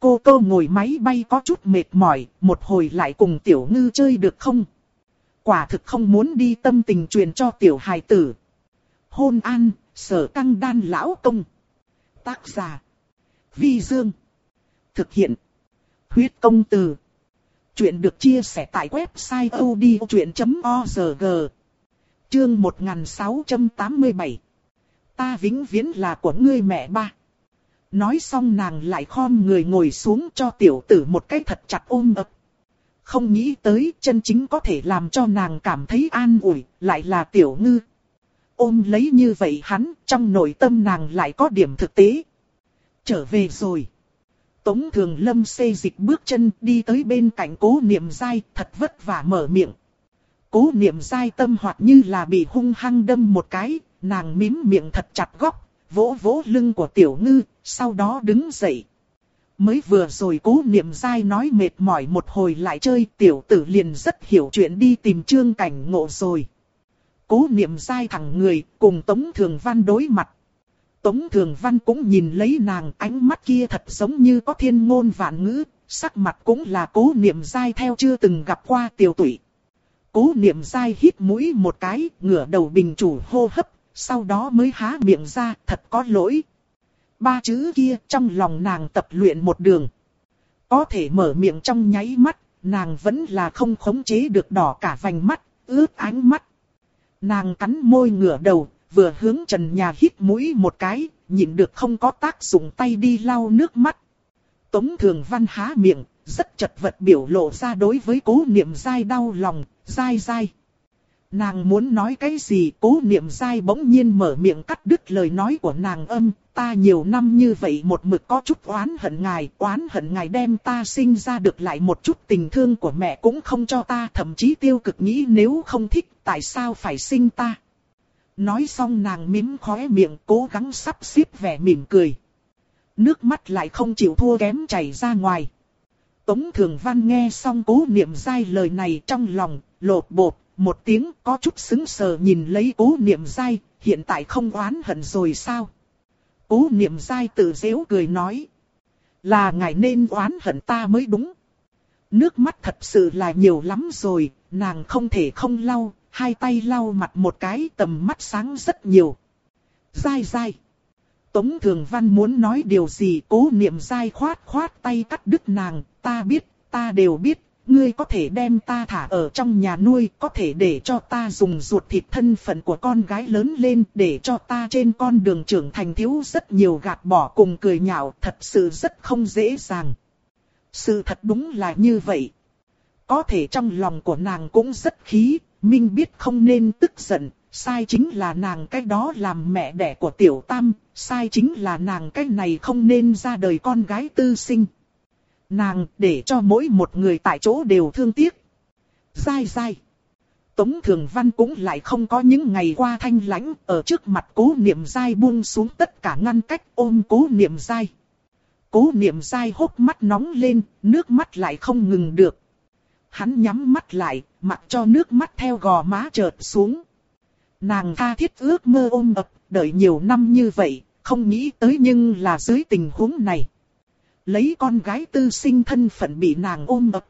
Cô cô ngồi máy bay có chút mệt mỏi, một hồi lại cùng tiểu ngư chơi được không? Quả thực không muốn đi tâm tình truyền cho tiểu hài tử. Hôn an, sở căng đan lão công. Tác giả. Vi Dương. Thực hiện. Huyết công từ. Chuyện được chia sẻ tại website odchuyện.org. Chương 1687. Ta vĩnh viễn là của ngươi mẹ ba. Nói xong nàng lại khom người ngồi xuống cho tiểu tử một cái thật chặt ôm ấp. Không nghĩ tới chân chính có thể làm cho nàng cảm thấy an ủi, lại là tiểu ngư. Ôm lấy như vậy hắn, trong nội tâm nàng lại có điểm thực tế. Trở về rồi. Tống Thường Lâm xê dịch bước chân đi tới bên cạnh cố niệm dai, thật vất vả mở miệng. Cố niệm dai tâm hoạt như là bị hung hăng đâm một cái, nàng mím miệng thật chặt góc, vỗ vỗ lưng của tiểu ngư, sau đó đứng dậy. Mới vừa rồi cố niệm dai nói mệt mỏi một hồi lại chơi tiểu tử liền rất hiểu chuyện đi tìm trương cảnh ngộ rồi. Cố niệm dai thẳng người cùng Tống Thường Văn đối mặt. Tống Thường Văn cũng nhìn lấy nàng ánh mắt kia thật giống như có thiên ngôn vạn ngữ, sắc mặt cũng là cố niệm dai theo chưa từng gặp qua tiểu tụy. Cố niệm dai hít mũi một cái, ngửa đầu bình chủ hô hấp, sau đó mới há miệng ra, thật có lỗi. Ba chữ kia trong lòng nàng tập luyện một đường. Có thể mở miệng trong nháy mắt, nàng vẫn là không khống chế được đỏ cả vành mắt, ướt ánh mắt. Nàng cắn môi ngửa đầu, vừa hướng trần nhà hít mũi một cái, nhịn được không có tác dụng tay đi lau nước mắt. Tống thường văn há miệng, rất chật vật biểu lộ ra đối với cố niệm dai đau lòng, dai dai. Nàng muốn nói cái gì cố niệm dai bỗng nhiên mở miệng cắt đứt lời nói của nàng âm, ta nhiều năm như vậy một mực có chút oán hận ngài, oán hận ngài đem ta sinh ra được lại một chút tình thương của mẹ cũng không cho ta, thậm chí tiêu cực nghĩ nếu không thích, tại sao phải sinh ta. Nói xong nàng mím khóe miệng cố gắng sắp xếp vẻ mỉm cười. Nước mắt lại không chịu thua kém chảy ra ngoài. Tống Thường Văn nghe xong cố niệm dai lời này trong lòng, lột bột, một tiếng có chút xứng sờ nhìn lấy cố niệm dai, hiện tại không oán hận rồi sao? Cố niệm dai tự dễu cười nói. Là ngài nên oán hận ta mới đúng. Nước mắt thật sự là nhiều lắm rồi, nàng không thể không lau, hai tay lau mặt một cái tầm mắt sáng rất nhiều. Dai dai. Tống Thường Văn muốn nói điều gì cố niệm dai khoát khoát tay cắt đứt nàng, ta biết, ta đều biết, ngươi có thể đem ta thả ở trong nhà nuôi, có thể để cho ta dùng ruột thịt thân phận của con gái lớn lên, để cho ta trên con đường trưởng thành thiếu rất nhiều gạt bỏ cùng cười nhạo, thật sự rất không dễ dàng. Sự thật đúng là như vậy. Có thể trong lòng của nàng cũng rất khí, Minh biết không nên tức giận, sai chính là nàng cái đó làm mẹ đẻ của tiểu tam, sai chính là nàng cái này không nên ra đời con gái tư sinh. Nàng để cho mỗi một người tại chỗ đều thương tiếc. Dai dai. Tống Thường Văn cũng lại không có những ngày qua thanh lãnh ở trước mặt cố niệm dai buông xuống tất cả ngăn cách ôm cố niệm dai. Cố niệm dai hốc mắt nóng lên, nước mắt lại không ngừng được. Hắn nhắm mắt lại, mặc cho nước mắt theo gò má trợt xuống. Nàng tha thiết ước mơ ôm ập, đợi nhiều năm như vậy, không nghĩ tới nhưng là dưới tình huống này. Lấy con gái tư sinh thân phận bị nàng ôm ập.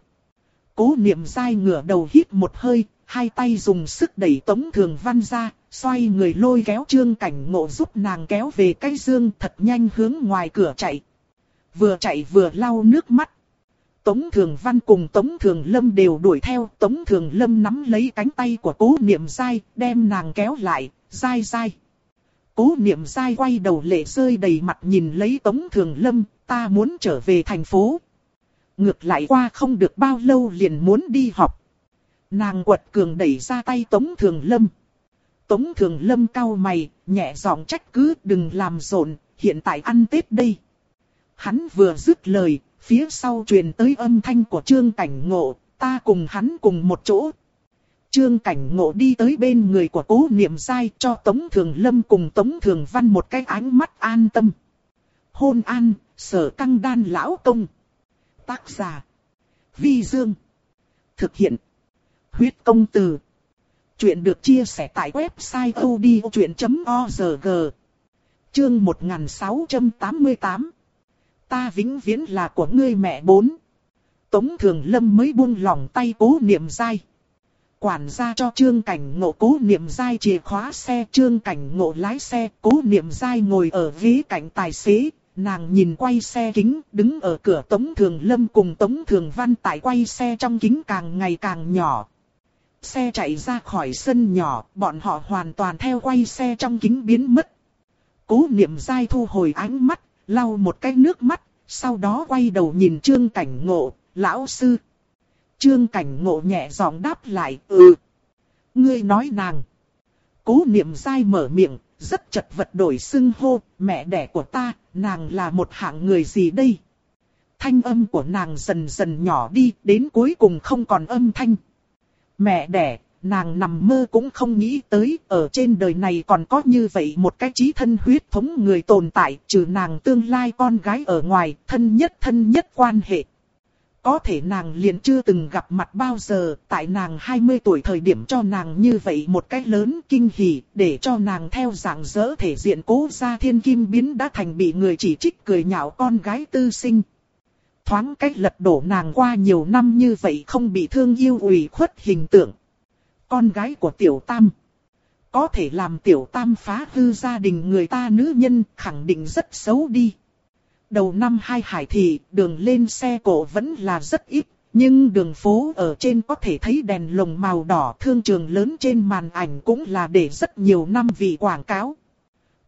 Cố niệm dai ngửa đầu hít một hơi, hai tay dùng sức đẩy tống thường văn ra, xoay người lôi kéo trương cảnh ngộ giúp nàng kéo về cái dương thật nhanh hướng ngoài cửa chạy. Vừa chạy vừa lau nước mắt. Tống Thường Văn cùng Tống Thường Lâm đều đuổi theo, Tống Thường Lâm nắm lấy cánh tay của cố niệm dai, đem nàng kéo lại, dai dai. Cố niệm dai quay đầu lệ rơi đầy mặt nhìn lấy Tống Thường Lâm, ta muốn trở về thành phố. Ngược lại qua không được bao lâu liền muốn đi học. Nàng quật cường đẩy ra tay Tống Thường Lâm. Tống Thường Lâm cau mày, nhẹ giọng trách cứ đừng làm rộn, hiện tại ăn Tết đây. Hắn vừa dứt lời, phía sau truyền tới âm thanh của Trương Cảnh Ngộ, ta cùng hắn cùng một chỗ. Trương Cảnh Ngộ đi tới bên người của cố niệm sai cho Tống Thường Lâm cùng Tống Thường Văn một cái ánh mắt an tâm. Hôn an, sở căng đan lão công. Tác giả. Vi Dương. Thực hiện. Huyết công từ. Chuyện được chia sẻ tại website odchuyện.org. Chương 1688 ta vĩnh viễn là của ngươi mẹ bốn. Tống Thường Lâm mới buông lòng tay cố niệm dai. Quản gia cho Trương Cảnh Ngộ cố niệm dai chìa khóa xe, Trương Cảnh Ngộ lái xe, cố niệm dai ngồi ở ghế cạnh tài xế, nàng nhìn quay xe kính, đứng ở cửa Tống Thường Lâm cùng Tống Thường Văn tại quay xe trong kính càng ngày càng nhỏ. Xe chạy ra khỏi sân nhỏ, bọn họ hoàn toàn theo quay xe trong kính biến mất. Cố niệm dai thu hồi ánh mắt, lau một cái nước mắt, sau đó quay đầu nhìn Trương Cảnh Ngộ, lão sư. Trương Cảnh Ngộ nhẹ giọng đáp lại, ừ. Ngươi nói nàng. Cố niệm dai mở miệng, rất chật vật đổi xưng hô, mẹ đẻ của ta, nàng là một hạng người gì đây? Thanh âm của nàng dần dần nhỏ đi, đến cuối cùng không còn âm thanh. Mẹ đẻ, nàng nằm mơ cũng không nghĩ tới, ở trên đời này còn có như vậy một cái trí thân huyết thống người tồn tại, trừ nàng tương lai con gái ở ngoài, thân nhất thân nhất quan hệ. Có thể nàng liền chưa từng gặp mặt bao giờ, tại nàng 20 tuổi thời điểm cho nàng như vậy một cái lớn kinh hỉ, để cho nàng theo dạng dỡ thể diện cố gia thiên kim biến đã thành bị người chỉ trích cười nhạo con gái tư sinh. Thoáng cách lật đổ nàng qua nhiều năm như vậy không bị thương yêu ủy khuất hình tượng con gái của tiểu tam. Có thể làm tiểu tam phá hư gia đình người ta nữ nhân khẳng định rất xấu đi. Đầu năm hai hải thị, đường lên xe cổ vẫn là rất ít, nhưng đường phố ở trên có thể thấy đèn lồng màu đỏ thương trường lớn trên màn ảnh cũng là để rất nhiều năm vị quảng cáo.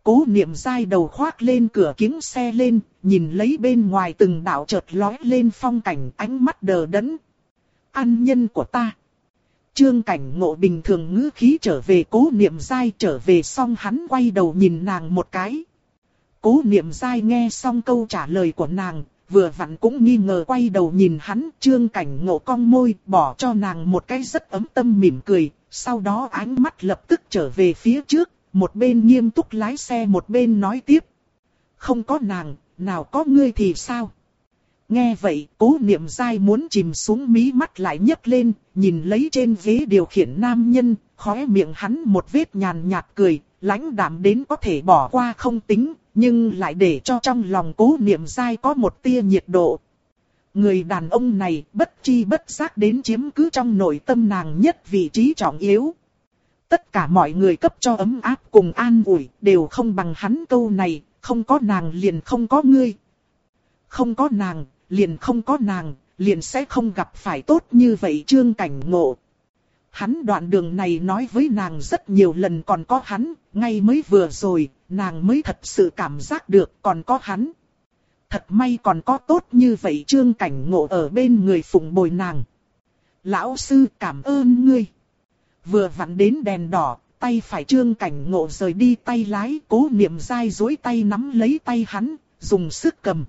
Cố niệm dai đầu khoác lên cửa kính xe lên, nhìn lấy bên ngoài từng đạo chợt lói lên phong cảnh ánh mắt đờ đẫn. An nhân của ta Trương cảnh ngộ bình thường ngữ khí trở về cố niệm dai trở về xong hắn quay đầu nhìn nàng một cái. Cố niệm dai nghe xong câu trả lời của nàng, vừa vặn cũng nghi ngờ quay đầu nhìn hắn, trương cảnh ngộ cong môi, bỏ cho nàng một cái rất ấm tâm mỉm cười, sau đó ánh mắt lập tức trở về phía trước, một bên nghiêm túc lái xe một bên nói tiếp. Không có nàng, nào có ngươi thì sao? Nghe vậy, cố niệm dai muốn chìm xuống mí mắt lại nhấc lên, nhìn lấy trên ghế điều khiển nam nhân, khóe miệng hắn một vết nhàn nhạt cười, lãnh đạm đến có thể bỏ qua không tính, nhưng lại để cho trong lòng cố niệm dai có một tia nhiệt độ. Người đàn ông này bất chi bất giác đến chiếm cứ trong nội tâm nàng nhất vị trí trọng yếu. Tất cả mọi người cấp cho ấm áp cùng an ủi đều không bằng hắn câu này, không có nàng liền không có ngươi. Không có nàng, liền không có nàng, liền sẽ không gặp phải tốt như vậy trương cảnh ngộ. Hắn đoạn đường này nói với nàng rất nhiều lần còn có hắn, ngay mới vừa rồi, nàng mới thật sự cảm giác được còn có hắn. Thật may còn có tốt như vậy trương cảnh ngộ ở bên người phụng bồi nàng. Lão sư cảm ơn ngươi. Vừa vặn đến đèn đỏ, tay phải trương cảnh ngộ rời đi tay lái, cố niệm dai dối tay nắm lấy tay hắn, dùng sức cầm.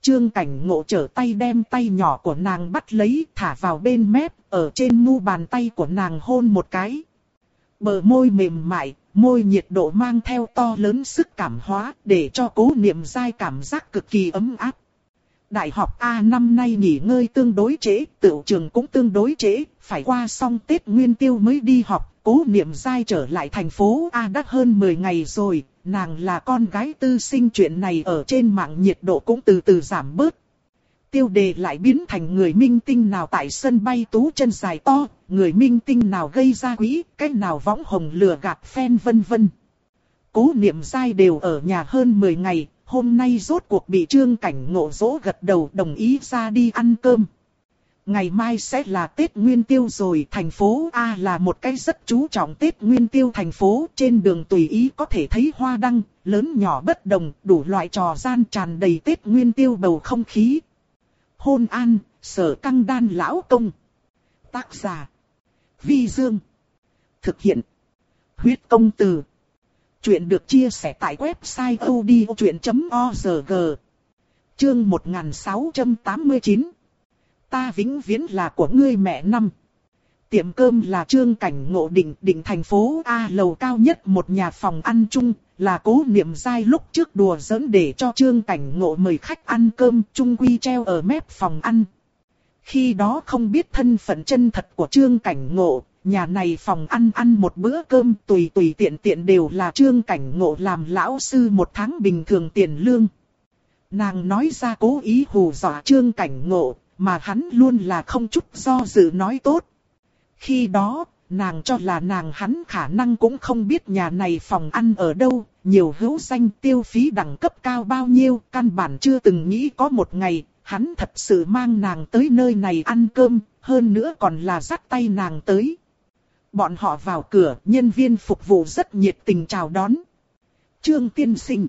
Trương cảnh ngộ trở tay đem tay nhỏ của nàng bắt lấy, thả vào bên mép, ở trên mu bàn tay của nàng hôn một cái. Bờ môi mềm mại, môi nhiệt độ mang theo to lớn sức cảm hóa, để cho cố niệm dai cảm giác cực kỳ ấm áp. Đại học A năm nay nghỉ ngơi tương đối trễ, tiểu trường cũng tương đối trễ, phải qua xong Tết Nguyên Tiêu mới đi học, cố niệm dai trở lại thành phố A đã hơn 10 ngày rồi, nàng là con gái tư sinh chuyện này ở trên mạng nhiệt độ cũng từ từ giảm bớt. Tiêu đề lại biến thành người minh tinh nào tại sân bay tú chân dài to, người minh tinh nào gây ra quỹ, cách nào võng hồng lừa gạt fan vân vân. Cố niệm dai đều ở nhà hơn 10 ngày, hôm nay rốt cuộc bị trương cảnh ngộ dỗ gật đầu đồng ý ra đi ăn cơm. Ngày mai sẽ là Tết Nguyên Tiêu rồi, thành phố A là một cái rất chú trọng Tết Nguyên Tiêu thành phố, trên đường tùy ý có thể thấy hoa đăng, lớn nhỏ bất đồng, đủ loại trò gian tràn đầy Tết Nguyên Tiêu bầu không khí. Hôn an, sở căng đan lão công. Tác giả. Vi Dương. Thực hiện. Huyết công từ. Chuyện được chia sẻ tại website odchuyện.org. Chương 1689 ta vĩnh viễn là của ngươi mẹ năm. Tiệm cơm là trương cảnh ngộ định định thành phố A lầu cao nhất một nhà phòng ăn chung, là cố niệm dai lúc trước đùa giỡn để cho trương cảnh ngộ mời khách ăn cơm chung quy treo ở mép phòng ăn. Khi đó không biết thân phận chân thật của trương cảnh ngộ, nhà này phòng ăn ăn một bữa cơm tùy tùy tiện tiện đều là trương cảnh ngộ làm lão sư một tháng bình thường tiền lương. Nàng nói ra cố ý hù dọa trương cảnh ngộ, mà hắn luôn là không chút do dự nói tốt. Khi đó, nàng cho là nàng hắn khả năng cũng không biết nhà này phòng ăn ở đâu, nhiều hữu danh tiêu phí đẳng cấp cao bao nhiêu, căn bản chưa từng nghĩ có một ngày, hắn thật sự mang nàng tới nơi này ăn cơm, hơn nữa còn là dắt tay nàng tới. Bọn họ vào cửa, nhân viên phục vụ rất nhiệt tình chào đón. Trương tiên sinh.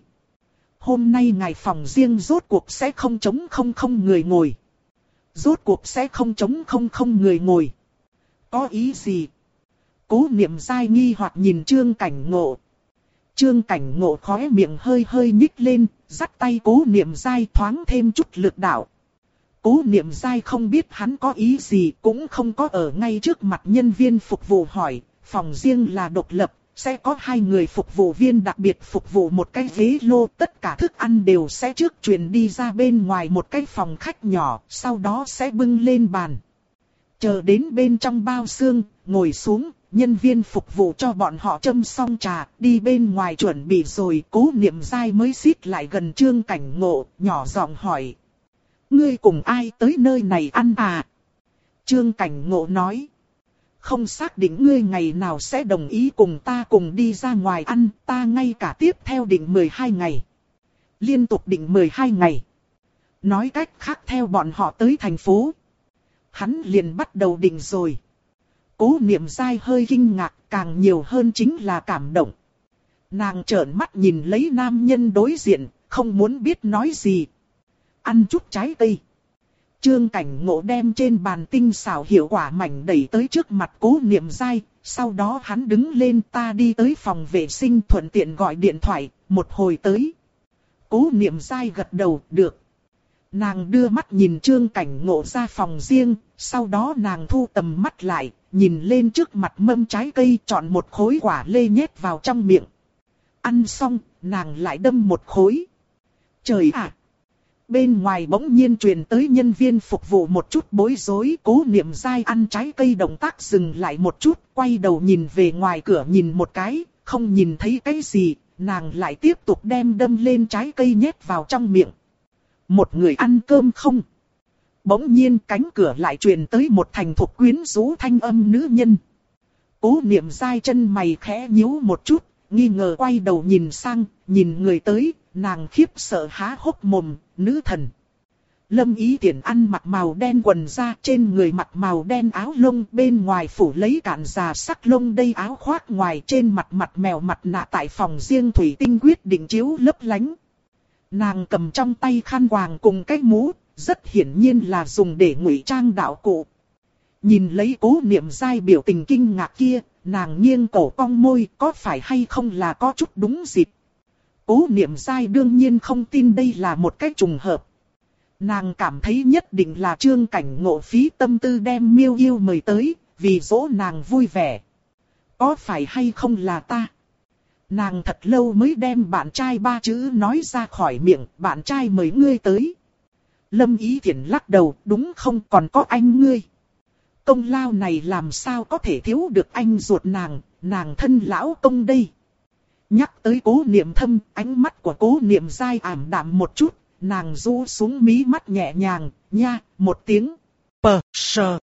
Hôm nay ngài phòng riêng rốt cuộc sẽ không chống không không người ngồi. Rốt cuộc sẽ không chống không không người ngồi. Có ý gì? Cố niệm dai nghi hoặc nhìn trương cảnh ngộ. Trương cảnh ngộ khóe miệng hơi hơi nhích lên, dắt tay cố niệm dai thoáng thêm chút lực đạo. Cố niệm dai không biết hắn có ý gì cũng không có ở ngay trước mặt nhân viên phục vụ hỏi, phòng riêng là độc lập, sẽ có hai người phục vụ viên đặc biệt phục vụ một cái ghế lô, tất cả thức ăn đều sẽ trước truyền đi ra bên ngoài một cái phòng khách nhỏ, sau đó sẽ bưng lên bàn. Chờ đến bên trong bao xương, ngồi xuống, nhân viên phục vụ cho bọn họ châm xong trà, đi bên ngoài chuẩn bị rồi, cố niệm dai mới xít lại gần trương cảnh ngộ, nhỏ giọng hỏi. Ngươi cùng ai tới nơi này ăn à? Trương cảnh ngộ nói không xác định ngươi ngày nào sẽ đồng ý cùng ta cùng đi ra ngoài ăn, ta ngay cả tiếp theo định 12 ngày. Liên tục định 12 ngày. Nói cách khác theo bọn họ tới thành phố. Hắn liền bắt đầu định rồi. Cố niệm dai hơi kinh ngạc, càng nhiều hơn chính là cảm động. Nàng trợn mắt nhìn lấy nam nhân đối diện, không muốn biết nói gì. Ăn chút trái cây. Trương cảnh ngộ đem trên bàn tinh xảo hiệu quả mảnh đẩy tới trước mặt cố niệm dai, sau đó hắn đứng lên ta đi tới phòng vệ sinh thuận tiện gọi điện thoại, một hồi tới. Cố niệm dai gật đầu, được. Nàng đưa mắt nhìn trương cảnh ngộ ra phòng riêng, sau đó nàng thu tầm mắt lại, nhìn lên trước mặt mâm trái cây chọn một khối quả lê nhét vào trong miệng. Ăn xong, nàng lại đâm một khối. Trời ạ! Bên ngoài bỗng nhiên truyền tới nhân viên phục vụ một chút bối rối, cố niệm dai ăn trái cây động tác dừng lại một chút, quay đầu nhìn về ngoài cửa nhìn một cái, không nhìn thấy cái gì, nàng lại tiếp tục đem đâm lên trái cây nhét vào trong miệng. Một người ăn cơm không? Bỗng nhiên cánh cửa lại truyền tới một thành thuộc quyến rũ thanh âm nữ nhân. Cố niệm dai chân mày khẽ nhíu một chút, nghi ngờ quay đầu nhìn sang, nhìn người tới, nàng khiếp sợ há hốc mồm, nữ thần. Lâm ý tiện ăn mặc màu đen quần da trên người mặc màu đen áo lông bên ngoài phủ lấy cạn già sắc lông đây áo khoác ngoài trên mặt mặt mèo mặt nạ tại phòng riêng thủy tinh quyết định chiếu lấp lánh. Nàng cầm trong tay khăn quàng cùng cái mũ, rất hiển nhiên là dùng để ngụy trang đạo cụ. Nhìn lấy cố niệm dai biểu tình kinh ngạc kia, nàng nghiêng cổ cong môi có phải hay không là có chút đúng dịp. Cố niệm dai đương nhiên không tin đây là một cách trùng hợp. Nàng cảm thấy nhất định là trương cảnh ngộ phí tâm tư đem miêu yêu mời tới, vì dỗ nàng vui vẻ. Có phải hay không là ta? Nàng thật lâu mới đem bạn trai ba chữ nói ra khỏi miệng, bạn trai mời ngươi tới. Lâm Ý Thiển lắc đầu, đúng không còn có anh ngươi. Công lao này làm sao có thể thiếu được anh ruột nàng, nàng thân lão công đây. Nhắc tới cố niệm thâm, ánh mắt của cố niệm dai ảm đạm một chút, nàng rũ xuống mí mắt nhẹ nhàng, nha, một tiếng, pờ, sờ.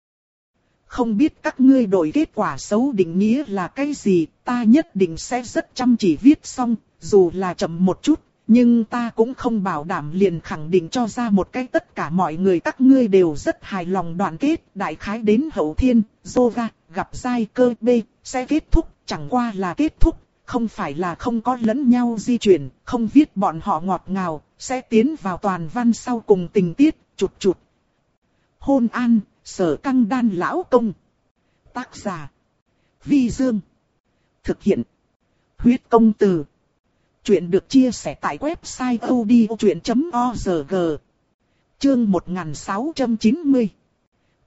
Không biết các ngươi đổi kết quả xấu định nghĩa là cái gì, ta nhất định sẽ rất chăm chỉ viết xong, dù là chậm một chút, nhưng ta cũng không bảo đảm liền khẳng định cho ra một cái tất cả mọi người các ngươi đều rất hài lòng đoàn kết, đại khái đến hậu thiên, ra gặp giai cơ B, sẽ kết thúc, chẳng qua là kết thúc, không phải là không có lẫn nhau di chuyển, không viết bọn họ ngọt ngào, sẽ tiến vào toàn văn sau cùng tình tiết, chụt chụt. Hôn an, sở căng đan lão công. Tác giả. Vi Dương. Thực hiện. Huyết công từ. Chuyện được chia sẻ tại website odchuyện.org. Chương 1690.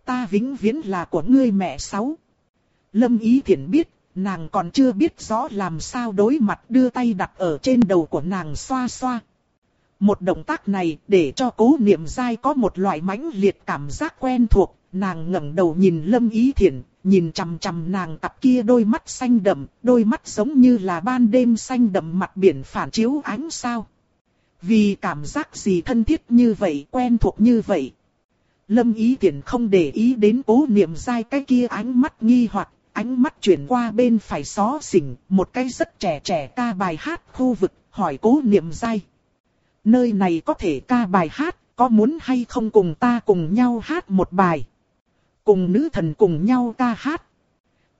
Ta vĩnh viễn là của ngươi mẹ sáu. Lâm Ý Thiển biết nàng còn chưa biết rõ làm sao đối mặt đưa tay đặt ở trên đầu của nàng xoa xoa. Một động tác này để cho cố niệm dai có một loại mãnh liệt cảm giác quen thuộc, nàng ngẩng đầu nhìn lâm ý thiện, nhìn chằm chằm nàng cặp kia đôi mắt xanh đậm, đôi mắt giống như là ban đêm xanh đậm mặt biển phản chiếu ánh sao. Vì cảm giác gì thân thiết như vậy, quen thuộc như vậy. Lâm ý Thiển không để ý đến cố niệm dai cái kia ánh mắt nghi hoặc ánh mắt chuyển qua bên phải xó xỉnh, một cái rất trẻ trẻ ca bài hát khu vực, hỏi cố niệm dai. Nơi này có thể ca bài hát, có muốn hay không cùng ta cùng nhau hát một bài. Cùng nữ thần cùng nhau ca hát.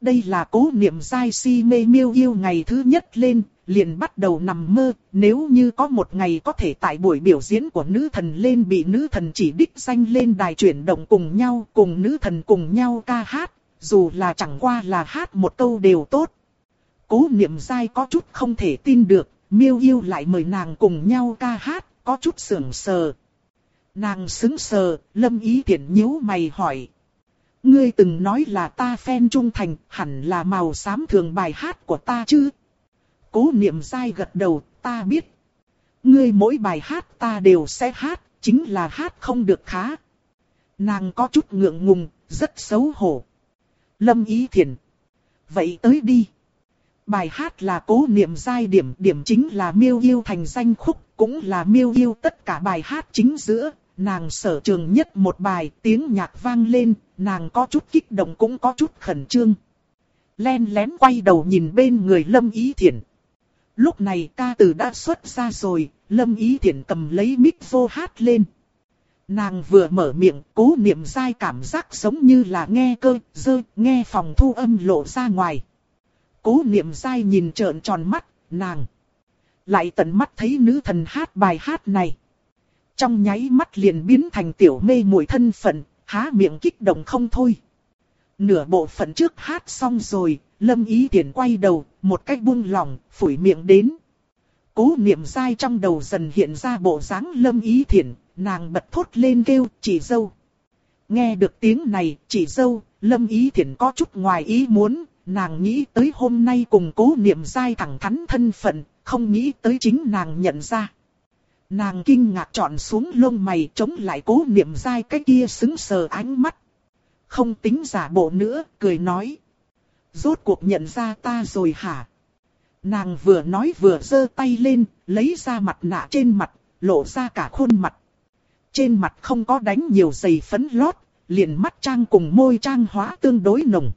Đây là cố niệm dai si mê miêu yêu ngày thứ nhất lên, liền bắt đầu nằm mơ, nếu như có một ngày có thể tại buổi biểu diễn của nữ thần lên bị nữ thần chỉ đích danh lên đài chuyển động cùng nhau, cùng nữ thần cùng nhau ca hát, dù là chẳng qua là hát một câu đều tốt. Cố niệm dai có chút không thể tin được, miêu yêu lại mời nàng cùng nhau ca hát, có chút sưởng sờ. Nàng xứng sờ, lâm ý tiện nhíu mày hỏi. Ngươi từng nói là ta phen trung thành, hẳn là màu xám thường bài hát của ta chứ? Cố niệm dai gật đầu, ta biết. Ngươi mỗi bài hát ta đều sẽ hát, chính là hát không được khá. Nàng có chút ngượng ngùng, rất xấu hổ. Lâm Ý Thiển. Vậy tới đi. Bài hát là cố niệm giai điểm, điểm chính là miêu yêu thành danh khúc, cũng là miêu yêu tất cả bài hát chính giữa. Nàng sở trường nhất một bài, tiếng nhạc vang lên, nàng có chút kích động cũng có chút khẩn trương. Len lén quay đầu nhìn bên người Lâm Ý Thiển. Lúc này ca từ đã xuất ra rồi, Lâm Ý Thiển cầm lấy mic vô hát lên. Nàng vừa mở miệng, cố niệm dai cảm giác giống như là nghe cơ, dơ, nghe phòng thu âm lộ ra ngoài. Cố niệm dai nhìn trợn tròn mắt, nàng. Lại tận mắt thấy nữ thần hát bài hát này. Trong nháy mắt liền biến thành tiểu mê muội thân phận, há miệng kích động không thôi. Nửa bộ phận trước hát xong rồi, lâm ý tiện quay đầu, một cách buông lỏng, phủi miệng đến. Cố niệm dai trong đầu dần hiện ra bộ dáng lâm ý thiện, nàng bật thốt lên kêu, chị dâu. Nghe được tiếng này, chị dâu, lâm ý thiện có chút ngoài ý muốn, nàng nghĩ tới hôm nay cùng cố niệm dai thẳng thắn thân phận, không nghĩ tới chính nàng nhận ra. Nàng kinh ngạc trọn xuống lông mày chống lại cố niệm dai cái kia xứng sờ ánh mắt. Không tính giả bộ nữa, cười nói. Rốt cuộc nhận ra ta rồi hả? Nàng vừa nói vừa giơ tay lên, lấy ra mặt nạ trên mặt, lộ ra cả khuôn mặt. Trên mặt không có đánh nhiều giày phấn lót, liền mắt trang cùng môi trang hóa tương đối nồng.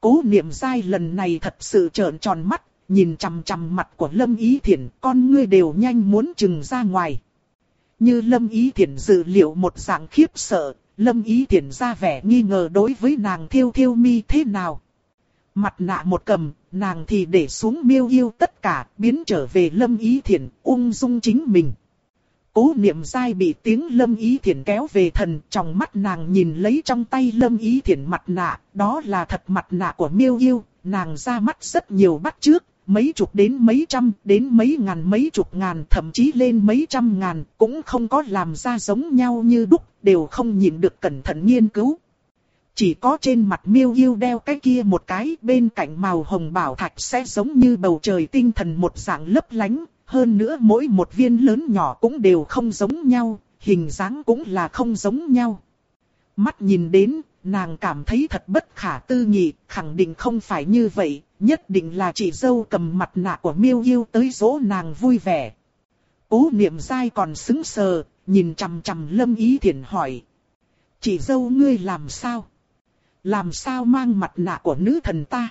Cố niệm dai lần này thật sự trợn tròn mắt, nhìn chằm chằm mặt của Lâm Ý Thiển, con ngươi đều nhanh muốn trừng ra ngoài. Như Lâm Ý Thiển dự liệu một dạng khiếp sợ, Lâm Ý Thiển ra vẻ nghi ngờ đối với nàng thiêu thiêu mi thế nào. Mặt nạ một cầm, nàng thì để xuống miêu yêu tất cả, biến trở về Lâm Ý Thiển, ung dung chính mình. Cố niệm dai bị tiếng Lâm Ý Thiển kéo về thần, trong mắt nàng nhìn lấy trong tay Lâm Ý Thiển mặt nạ, đó là thật mặt nạ của miêu yêu, nàng ra mắt rất nhiều bắt trước, mấy chục đến mấy trăm, đến mấy ngàn mấy chục ngàn, thậm chí lên mấy trăm ngàn, cũng không có làm ra giống nhau như đúc, đều không nhìn được cẩn thận nghiên cứu. Chỉ có trên mặt miêu yêu đeo cái kia một cái bên cạnh màu hồng bảo thạch sẽ giống như bầu trời tinh thần một dạng lấp lánh, hơn nữa mỗi một viên lớn nhỏ cũng đều không giống nhau, hình dáng cũng là không giống nhau. Mắt nhìn đến, nàng cảm thấy thật bất khả tư nghị, khẳng định không phải như vậy, nhất định là chị dâu cầm mặt nạ của miêu yêu tới dỗ nàng vui vẻ. Cố niệm dai còn xứng sờ, nhìn chằm chằm lâm ý thiền hỏi. Chị dâu ngươi làm sao? Làm sao mang mặt nạ của nữ thần ta?